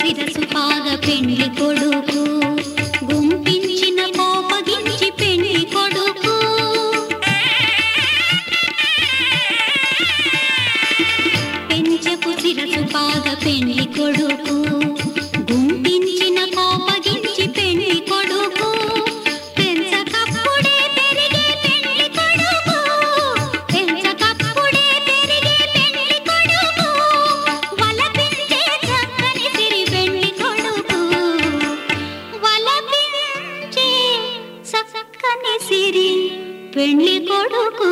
శిరసు పాద పెండి కొడుకు. గుంపించిన కోపగించి పెండి కొడుకు. పెంచపు శిరసు పాద పెండి కొడుకు. పెళ్ళి కొడుకు